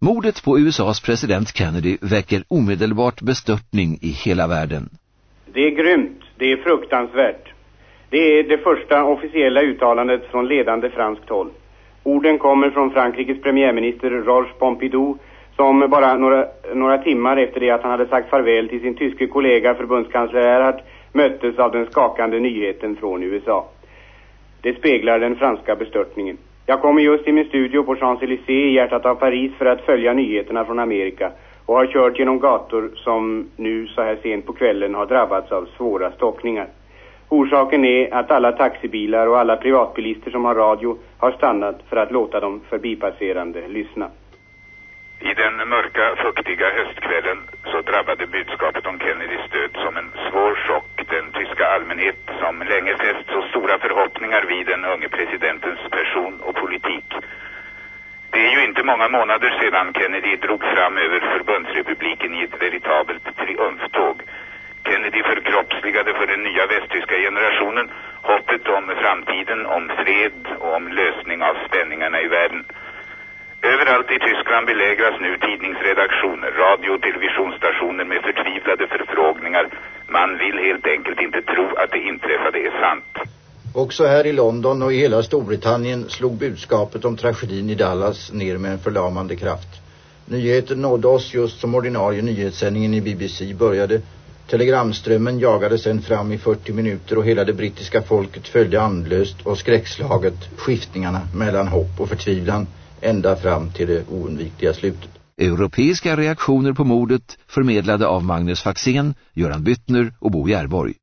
Mordet på USAs president Kennedy väcker omedelbart bestörtning i hela världen. Det är grymt, det är fruktansvärt. Det är det första officiella uttalandet från ledande franskt håll. Orden kommer från Frankrikes premiärminister Georges Pompidou som bara några, några timmar efter det att han hade sagt farväl till sin tyske kollega förbundskansler Erhard möttes av den skakande nyheten från USA. Det speglar den franska bestörtningen. Jag kommer just till min studio på Champs-Élysées i hjärtat av Paris för att följa nyheterna från Amerika och har kört genom gator som nu så här sent på kvällen har drabbats av svåra stockningar. Orsaken är att alla taxibilar och alla privatbilister som har radio har stannat för att låta de förbipasserande lyssna. I den mörka, fuktiga höstkvällen så drabbade budskapet om Kennedys död som en svår chock den tyska allmänhet som länge fäst så stora förhoppningar vid den unge presidenten person och politik. Det är ju inte många månader sedan Kennedy drog fram över förbundsrepubliken i ett veritabelt triumftåg. Kennedy förkroppsligade för den nya västtyska generationen hoppet om framtiden, om fred och om lösning av spänningarna i världen. Överallt i Tyskland belägras nu tidningsredaktioner, radio- och televisionsstationer med förtvivlade förfrågningar. Man vill helt enkelt inte tro att det inträffade är sant. Också här i London och i hela Storbritannien slog budskapet om tragedin i Dallas ner med en förlamande kraft. Nyheten nådde oss just som ordinarie nyhetssändningen i BBC började. Telegramströmmen jagade sedan fram i 40 minuter och hela det brittiska folket följde andlöst och skräckslaget skiftningarna mellan hopp och förtvivlan ända fram till det oundvikliga slutet. Europeiska reaktioner på mordet förmedlade av Magnus Faxén, Göran Byttner och Bo Järborg.